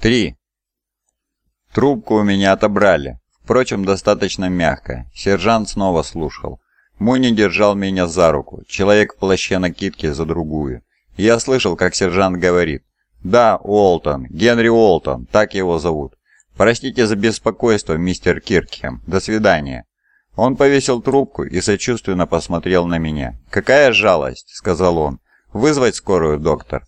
Три. Трубку у меня отобрали. Впрочем, достаточно мягко. Сержант снова слушал. Муни держал меня за руку, человек в плаще накидки за другую. Я слышал, как сержант говорит. «Да, Уолтон, Генри Уолтон, так его зовут. Простите за беспокойство, мистер Киркхем. До свидания». Он повесил трубку и сочувственно посмотрел на меня. «Какая жалость», — сказал он. «Вызвать скорую, доктор?»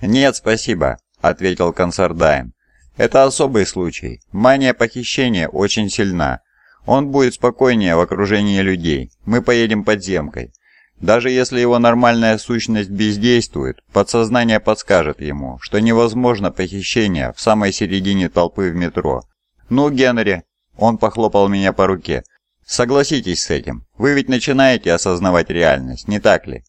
«Нет, спасибо. — ответил Консардайн. «Это особый случай. Мания похищения очень сильна. Он будет спокойнее в окружении людей. Мы поедем подземкой. Даже если его нормальная сущность бездействует, подсознание подскажет ему, что невозможно похищение в самой середине толпы в метро. Ну, Генри...» Он похлопал меня по руке. «Согласитесь с этим. Вы ведь начинаете осознавать реальность, не так ли?»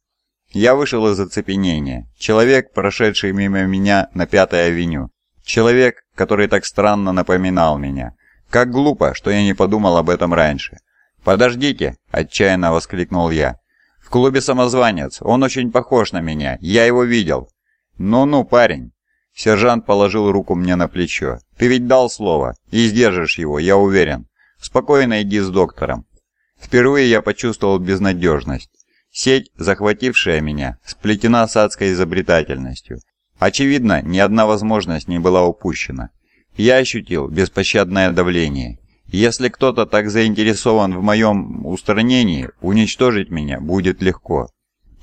Я вышел из оцепенения. Человек, прошедший мимо меня на Пятой авеню. Человек, который так странно напоминал меня. Как глупо, что я не подумал об этом раньше. «Подождите!» – отчаянно воскликнул я. «В клубе «Самозванец». Он очень похож на меня. Я его видел». «Ну-ну, парень!» Сержант положил руку мне на плечо. «Ты ведь дал слово. И сдержишь его, я уверен. Спокойно иди с доктором». Впервые я почувствовал безнадежность. Сеть, захватившая меня, сплетена с адской изобретательностью. Очевидно, ни одна возможность не была упущена. Я ощутил беспощадное давление. Если кто-то так заинтересован в моем устранении, уничтожить меня будет легко.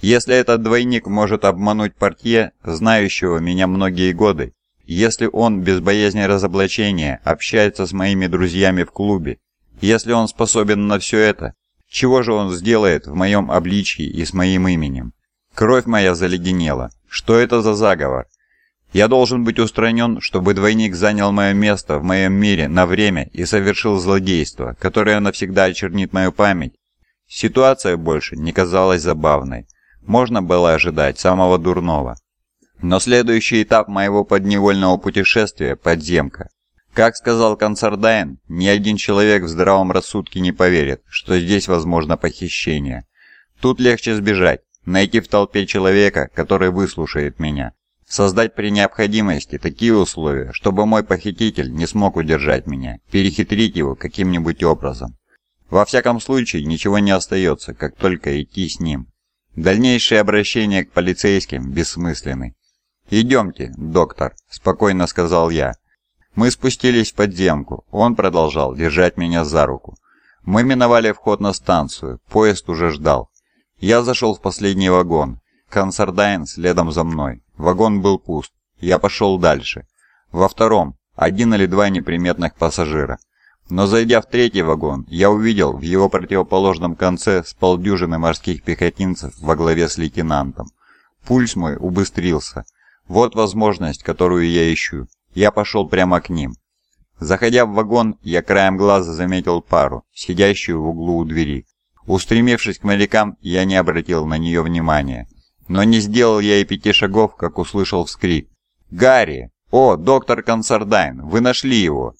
Если этот двойник может обмануть портье, знающего меня многие годы, если он без боязни разоблачения общается с моими друзьями в клубе, если он способен на все это, чего же он сделает в моем обличье и с моим именем? Кровь моя заледенела. Что это за заговор? Я должен быть устранен, чтобы двойник занял мое место в моем мире на время и совершил злодейство, которое навсегда очернит мою память. Ситуация больше не казалась забавной. Можно было ожидать самого дурного. Но следующий этап моего подневольного путешествия – подземка. Как сказал Консардайн, ни один человек в здравом рассудке не поверит, что здесь возможно похищение. Тут легче сбежать, найти в толпе человека, который выслушает меня. Создать при необходимости такие условия, чтобы мой похититель не смог удержать меня, перехитрить его каким-нибудь образом. Во всяком случае, ничего не остается, как только идти с ним. Дальнейшие обращения к полицейским бессмысленны. «Идемте, доктор», – спокойно сказал я. Мы спустились в подземку, он продолжал держать меня за руку. Мы миновали вход на станцию, поезд уже ждал. Я зашел в последний вагон, Консардайн следом за мной. Вагон был пуст, я пошел дальше. Во втором, один или два неприметных пассажира. Но зайдя в третий вагон, я увидел в его противоположном конце с полдюжины морских пехотинцев во главе с лейтенантом. Пульс мой убыстрился. Вот возможность, которую я ищу. Я пошел прямо к ним. Заходя в вагон, я краем глаза заметил пару, сидящую в углу у двери. Устремившись к морякам, я не обратил на нее внимания. Но не сделал я и пяти шагов, как услышал вскрик. «Гарри! О, доктор Консардайн! Вы нашли его!»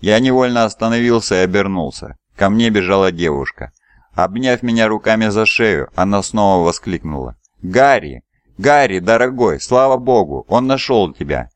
Я невольно остановился и обернулся. Ко мне бежала девушка. Обняв меня руками за шею, она снова воскликнула. «Гарри! Гарри, дорогой, слава богу, он нашел тебя!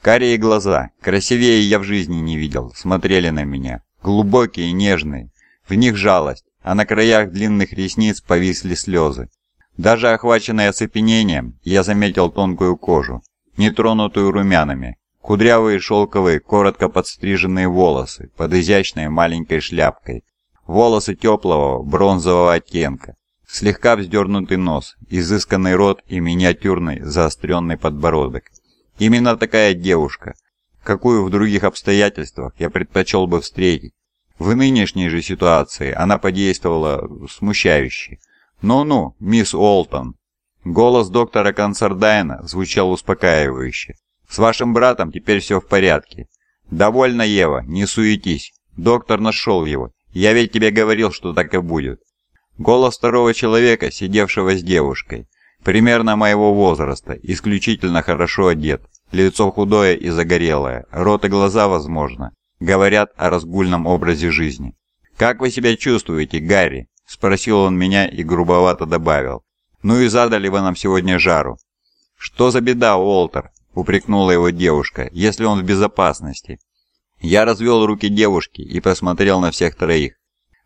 Карие глаза, красивее я в жизни не видел, смотрели на меня. Глубокие, нежные. В них жалость, а на краях длинных ресниц повисли слезы. Даже охваченный оцепенением, я заметил тонкую кожу, нетронутую румянами, кудрявые шелковые, коротко подстриженные волосы под изящной маленькой шляпкой, волосы теплого бронзового оттенка, слегка вздернутый нос, изысканный рот и миниатюрный заостренный подбородок. Именно такая девушка, какую в других обстоятельствах я предпочел бы встретить. В нынешней же ситуации она подействовала смущающе. «Ну-ну, мисс Олтон!» Голос доктора Консардайна звучал успокаивающе. «С вашим братом теперь все в порядке. «Довольно, Ева, не суетись. Доктор нашел его. Я ведь тебе говорил, что так и будет». Голос второго человека, сидевшего с девушкой примерно моего возраста, исключительно хорошо одет, лицо худое и загорелое, рот и глаза, возможно, говорят о разгульном образе жизни. «Как вы себя чувствуете, Гарри?» – спросил он меня и грубовато добавил. «Ну и задали вы нам сегодня жару». «Что за беда, Уолтер?» – упрекнула его девушка, – «если он в безопасности». Я развел руки девушки и посмотрел на всех троих.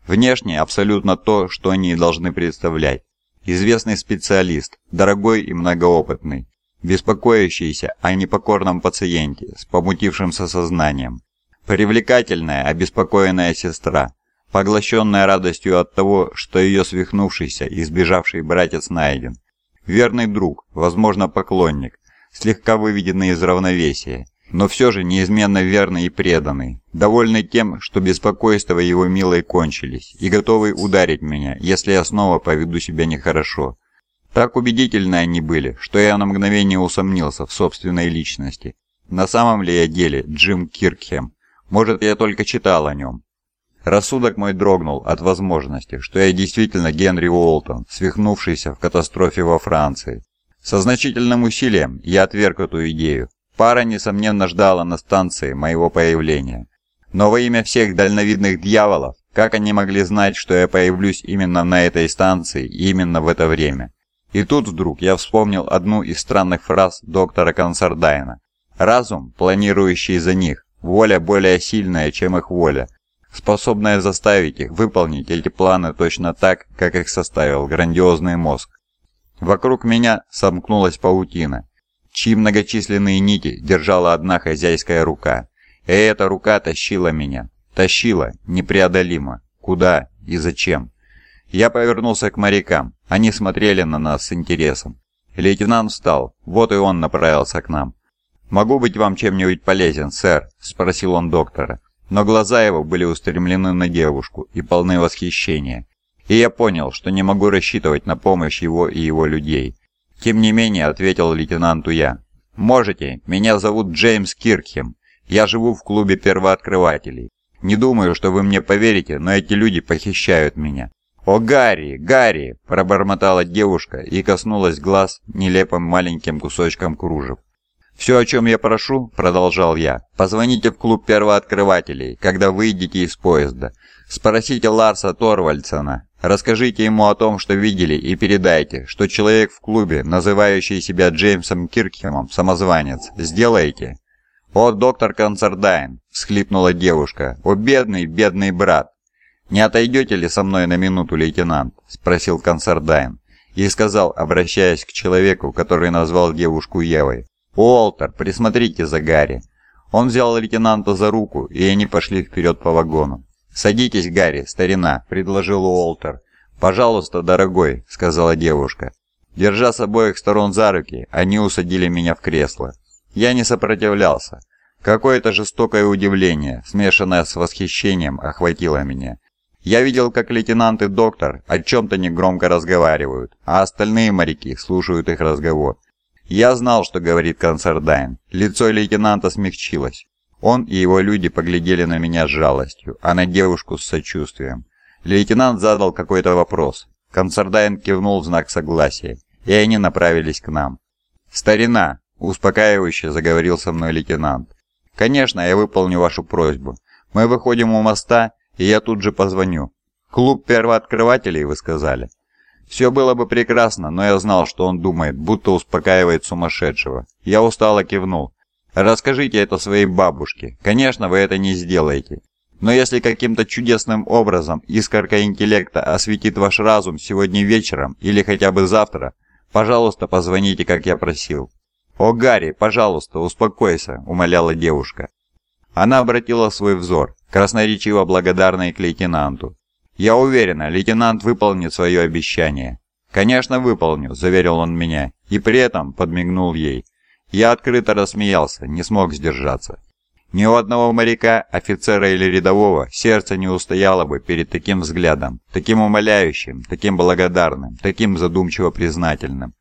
Внешне абсолютно то, что они должны представлять известный специалист, дорогой и многоопытный, беспокоящийся о непокорном пациенте с помутившимся сознанием. Привлекательная, обеспокоенная сестра, поглощенная радостью от того, что ее свихнувшийся и сбежавший братец найден. Верный друг, возможно поклонник, слегка выведенный из равновесия, но все же неизменно верный и преданный, довольный тем, что беспокойства его милой кончились, и готовый ударить меня, если я снова поведу себя нехорошо. Так убедительны они были, что я на мгновение усомнился в собственной личности. На самом ли я деле Джим Киркхем? Может, я только читал о нем. Рассудок мой дрогнул от возможности, что я действительно Генри Уолтон, свихнувшийся в катастрофе во Франции. Со значительным усилием я отверг эту идею, Пара, несомненно, ждала на станции моего появления. Но во имя всех дальновидных дьяволов, как они могли знать, что я появлюсь именно на этой станции именно в это время? И тут вдруг я вспомнил одну из странных фраз доктора Консардайна. «Разум, планирующий за них, воля более сильная, чем их воля, способная заставить их выполнить эти планы точно так, как их составил грандиозный мозг». Вокруг меня сомкнулась паутина, чьи многочисленные нити держала одна хозяйская рука. И эта рука тащила меня. Тащила, непреодолимо. Куда и зачем? Я повернулся к морякам. Они смотрели на нас с интересом. Лейтенант встал. Вот и он направился к нам. «Могу быть вам чем-нибудь полезен, сэр?» – спросил он доктора. Но глаза его были устремлены на девушку и полны восхищения. И я понял, что не могу рассчитывать на помощь его и его людей. «Тем не менее», — ответил лейтенанту я. «Можете, меня зовут Джеймс Киркхем. Я живу в клубе первооткрывателей. Не думаю, что вы мне поверите, но эти люди похищают меня». «О, Гарри, Гарри!» – пробормотала девушка и коснулась глаз нелепым маленьким кусочком кружев. «Все, о чем я прошу», — продолжал я, — «позвоните в клуб первооткрывателей, когда выйдете из поезда. Спросите Ларса Торвальдсона, расскажите ему о том, что видели, и передайте, что человек в клубе, называющий себя Джеймсом Киркхемом, самозванец. Сделайте». «О, доктор Концердайн!» — всхлипнула девушка. «О, бедный, бедный брат!» «Не отойдете ли со мной на минуту, лейтенант?» — спросил Концердайн. И сказал, обращаясь к человеку, который назвал девушку Евой. «Уолтер, присмотрите за Гарри». Он взял лейтенанта за руку, и они пошли вперед по вагону. «Садитесь, Гарри, старина», — предложил Уолтер. «Пожалуйста, дорогой», — сказала девушка. Держа с обоих сторон за руки, они усадили меня в кресло. Я не сопротивлялся. Какое-то жестокое удивление, смешанное с восхищением, охватило меня. Я видел, как лейтенант и доктор о чем-то негромко разговаривают, а остальные моряки слушают их разговор. «Я знал, что говорит Консердайн. Лицо лейтенанта смягчилось. Он и его люди поглядели на меня с жалостью, а на девушку с сочувствием. Лейтенант задал какой-то вопрос. Консердайн кивнул в знак согласия, и они направились к нам. «Старина!» – успокаивающе заговорил со мной лейтенант. «Конечно, я выполню вашу просьбу. Мы выходим у моста, и я тут же позвоню. Клуб первооткрывателей, вы сказали?» Все было бы прекрасно, но я знал, что он думает, будто успокаивает сумасшедшего. Я устало кивнул. «Расскажите это своей бабушке. Конечно, вы это не сделаете. Но если каким-то чудесным образом искорка интеллекта осветит ваш разум сегодня вечером или хотя бы завтра, пожалуйста, позвоните, как я просил». «О, Гарри, пожалуйста, успокойся», — умоляла девушка. Она обратила свой взор, красноречиво благодарной к лейтенанту. «Я уверена, лейтенант выполнит свое обещание». «Конечно, выполню», – заверил он меня, и при этом подмигнул ей. Я открыто рассмеялся, не смог сдержаться. Ни у одного моряка, офицера или рядового, сердце не устояло бы перед таким взглядом, таким умоляющим, таким благодарным, таким задумчиво признательным.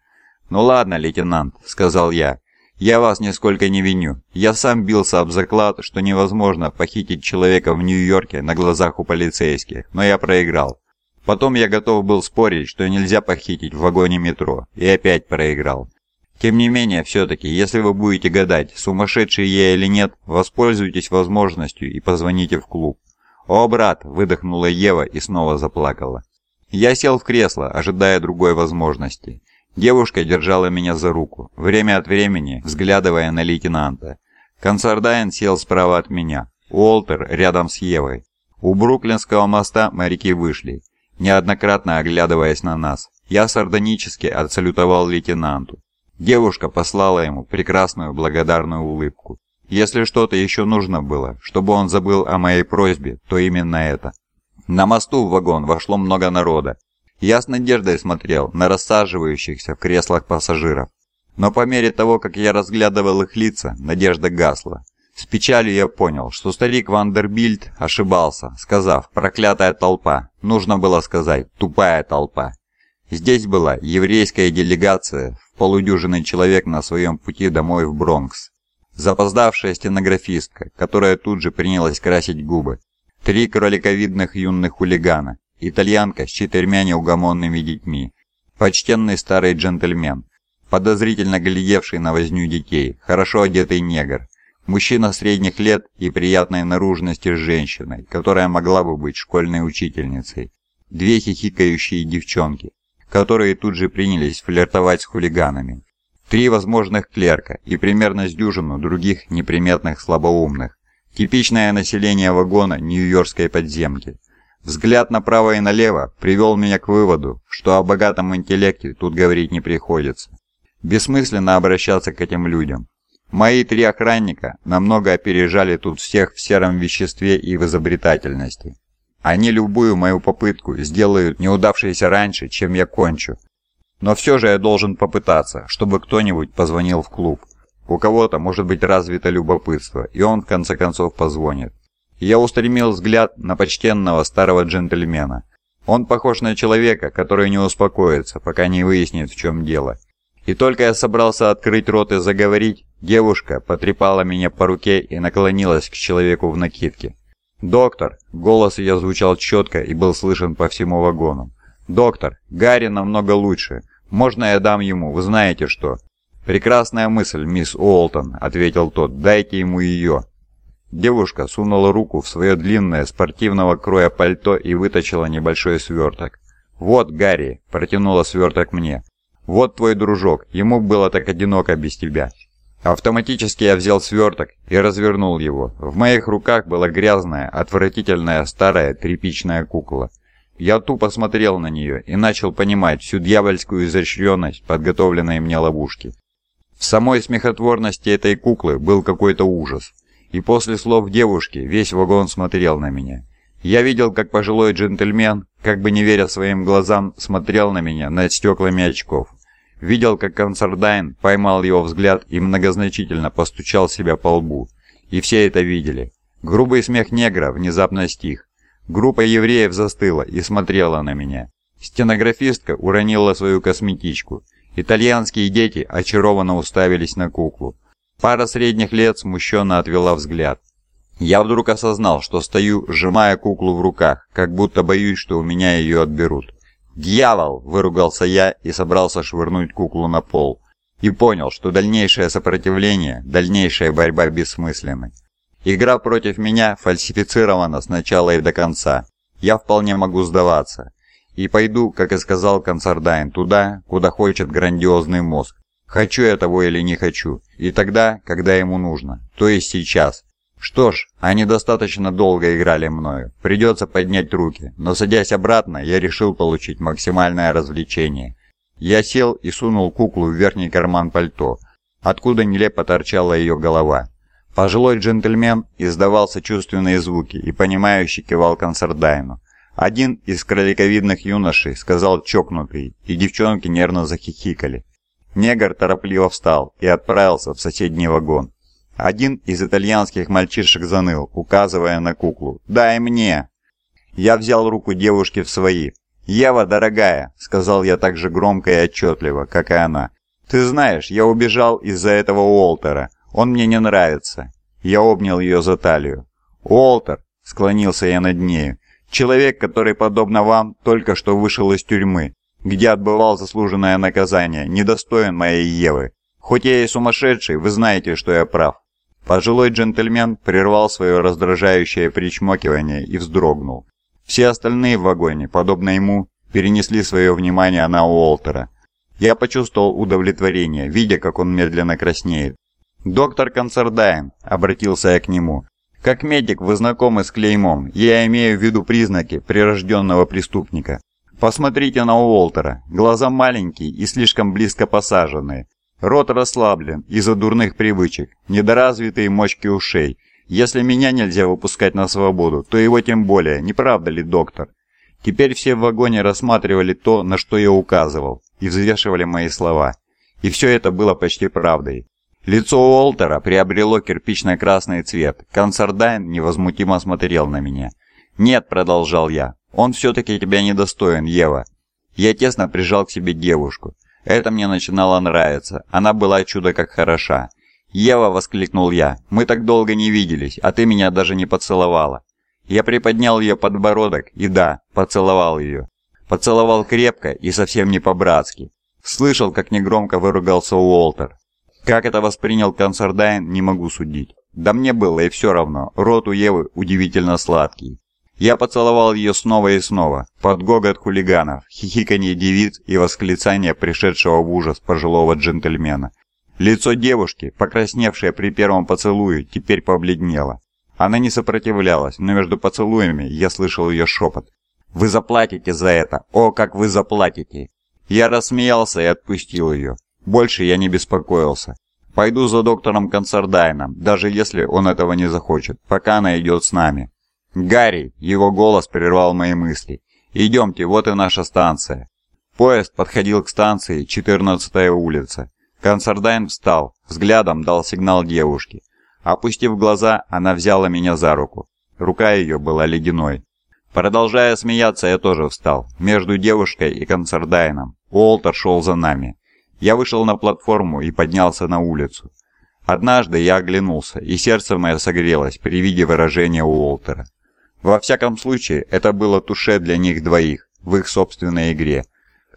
«Ну ладно, лейтенант», — сказал я, я вас нисколько не виню. Я сам бился об заклад, что невозможно похитить человека в Нью-Йорке на глазах у полицейских, но я проиграл. Потом я готов был спорить, что нельзя похитить в вагоне метро, и опять проиграл. Тем не менее, все-таки, если вы будете гадать, сумасшедший я или нет, воспользуйтесь возможностью и позвоните в клуб. «О, брат!» – выдохнула Ева и снова заплакала. Я сел в кресло, ожидая другой возможности. Девушка держала меня за руку, время от времени взглядывая на лейтенанта. Консардайн сел справа от меня, Уолтер рядом с Евой. У Бруклинского моста моряки вышли, неоднократно оглядываясь на нас. Я сардонически отсалютовал лейтенанту. Девушка послала ему прекрасную благодарную улыбку. Если что-то еще нужно было, чтобы он забыл о моей просьбе, то именно это. На мосту в вагон вошло много народа, я с надеждой смотрел на рассаживающихся в креслах пассажиров. Но по мере того, как я разглядывал их лица, надежда гасла. С печалью я понял, что старик Вандербильд ошибался, сказав «проклятая толпа». Нужно было сказать «тупая толпа». Здесь была еврейская делегация в полудюжины человек на своем пути домой в Бронкс. Запоздавшая стенографистка, которая тут же принялась красить губы. Три кроликовидных юных хулигана, Итальянка с четырьмя неугомонными детьми. Почтенный старый джентльмен. Подозрительно глядевший на возню детей. Хорошо одетый негр. Мужчина средних лет и приятной наружности с женщиной, которая могла бы быть школьной учительницей. Две хихикающие девчонки, которые тут же принялись флиртовать с хулиганами. Три возможных клерка и примерно с дюжину других неприметных слабоумных. Типичное население вагона Нью-Йоркской подземки – Взгляд направо и налево привел меня к выводу, что о богатом интеллекте тут говорить не приходится. Бессмысленно обращаться к этим людям. Мои три охранника намного опережали тут всех в сером веществе и в изобретательности. Они любую мою попытку сделают неудавшейся раньше, чем я кончу. Но все же я должен попытаться, чтобы кто-нибудь позвонил в клуб. У кого-то может быть развито любопытство, и он в конце концов позвонит я устремил взгляд на почтенного старого джентльмена. Он похож на человека, который не успокоится, пока не выяснит, в чем дело. И только я собрался открыть рот и заговорить, девушка потрепала меня по руке и наклонилась к человеку в накидке. «Доктор!» — голос ее звучал четко и был слышен по всему вагону. «Доктор, Гарри намного лучше. Можно я дам ему, вы знаете что?» «Прекрасная мысль, мисс Уолтон», — ответил тот. «Дайте ему ее». Девушка сунула руку в свое длинное спортивного кроя пальто и выточила небольшой сверток. «Вот, Гарри!» – протянула сверток мне. «Вот твой дружок, ему было так одиноко без тебя». Автоматически я взял сверток и развернул его. В моих руках была грязная, отвратительная старая тряпичная кукла. Я тупо смотрел на нее и начал понимать всю дьявольскую изощренность подготовленной мне ловушки. В самой смехотворности этой куклы был какой-то ужас и после слов девушки весь вагон смотрел на меня. Я видел, как пожилой джентльмен, как бы не веря своим глазам, смотрел на меня над стеклами очков. Видел, как Консардайн поймал его взгляд и многозначительно постучал себя по лбу. И все это видели. Грубый смех негра внезапно стих. Группа евреев застыла и смотрела на меня. Стенографистка уронила свою косметичку. Итальянские дети очарованно уставились на куклу. Пара средних лет смущенно отвела взгляд. Я вдруг осознал, что стою, сжимая куклу в руках, как будто боюсь, что у меня ее отберут. «Дьявол!» – выругался я и собрался швырнуть куклу на пол. И понял, что дальнейшее сопротивление, дальнейшая борьба бессмысленны. Игра против меня фальсифицирована с начала и до конца. Я вполне могу сдаваться. И пойду, как и сказал Консардайн, туда, куда хочет грандиозный мозг, Хочу я того или не хочу. И тогда, когда ему нужно. То есть сейчас. Что ж, они достаточно долго играли мною. Придется поднять руки. Но садясь обратно, я решил получить максимальное развлечение. Я сел и сунул куклу в верхний карман пальто, откуда нелепо торчала ее голова. Пожилой джентльмен издавал сочувственные звуки и понимающе кивал консердайну. Один из кроликовидных юношей сказал чокнутый, и девчонки нервно захихикали. Негр торопливо встал и отправился в соседний вагон. Один из итальянских мальчишек заныл, указывая на куклу. «Дай мне!» Я взял руку девушки в свои. «Ева, дорогая!» — сказал я так же громко и отчетливо, как и она. «Ты знаешь, я убежал из-за этого Уолтера. Он мне не нравится». Я обнял ее за талию. «Уолтер!» — склонился я над нею. «Человек, который, подобно вам, только что вышел из тюрьмы где отбывал заслуженное наказание, недостоин моей Евы. Хоть я и сумасшедший, вы знаете, что я прав». Пожилой джентльмен прервал свое раздражающее причмокивание и вздрогнул. Все остальные в вагоне, подобно ему, перенесли свое внимание на Уолтера. Я почувствовал удовлетворение, видя, как он медленно краснеет. «Доктор Концердайн», — обратился я к нему, — «как медик вы знакомы с клеймом, я имею в виду признаки прирожденного преступника. Посмотрите на Уолтера, глаза маленькие и слишком близко посаженные. Рот расслаблен из-за дурных привычек, недоразвитые мочки ушей. Если меня нельзя выпускать на свободу, то его тем более, не правда ли, доктор? Теперь все в вагоне рассматривали то, на что я указывал, и взвешивали мои слова. И все это было почти правдой. Лицо Уолтера приобрело кирпично-красный цвет. Консардайн невозмутимо смотрел на меня. «Нет», — продолжал я, он все-таки тебя недостоин, Ева. Я тесно прижал к себе девушку. Это мне начинало нравиться. Она была чудо как хороша. «Ева!» – воскликнул я. «Мы так долго не виделись, а ты меня даже не поцеловала». Я приподнял ее подбородок и, да, поцеловал ее. Поцеловал крепко и совсем не по-братски. Слышал, как негромко выругался Уолтер. Как это воспринял Консардайн, не могу судить. Да мне было и все равно, рот у Евы удивительно сладкий. Я поцеловал ее снова и снова, под гогот хулиганов, хихиканье девиц и восклицание пришедшего в ужас пожилого джентльмена. Лицо девушки, покрасневшее при первом поцелуе, теперь побледнело. Она не сопротивлялась, но между поцелуями я слышал ее шепот. «Вы заплатите за это! О, как вы заплатите!» Я рассмеялся и отпустил ее. Больше я не беспокоился. Пойду за доктором Концердайном, даже если он этого не захочет, пока она идет с нами. «Гарри!» — его голос прервал мои мысли. «Идемте, вот и наша станция». Поезд подходил к станции 14-я улица. Консардайн встал, взглядом дал сигнал девушке. Опустив глаза, она взяла меня за руку. Рука ее была ледяной. Продолжая смеяться, я тоже встал, между девушкой и Консардайном. Уолтер шел за нами. Я вышел на платформу и поднялся на улицу. Однажды я оглянулся, и сердце мое согрелось при виде выражения Уолтера. Во всяком случае, это было туше для них двоих, в их собственной игре.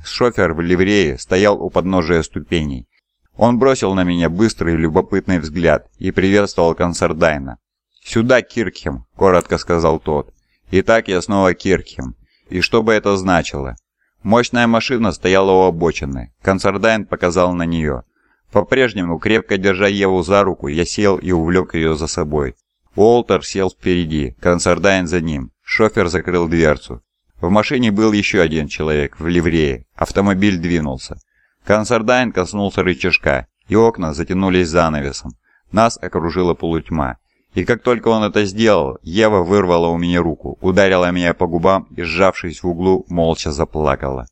Шофер в ливрее стоял у подножия ступеней. Он бросил на меня быстрый любопытный взгляд и приветствовал Консердайна. «Сюда, Киркхем», — коротко сказал тот. «Итак, я снова Киркхем. И что бы это значило?» Мощная машина стояла у обочины. Консердайн показал на нее. По-прежнему, крепко держа Еву за руку, я сел и увлек ее за собой. Уолтер сел впереди, Консардайн за ним. Шофер закрыл дверцу. В машине был еще один человек в ливрее. Автомобиль двинулся. Консардайн коснулся рычажка, и окна затянулись занавесом. Нас окружила полутьма. И как только он это сделал, Ева вырвала у меня руку, ударила меня по губам и, сжавшись в углу, молча заплакала.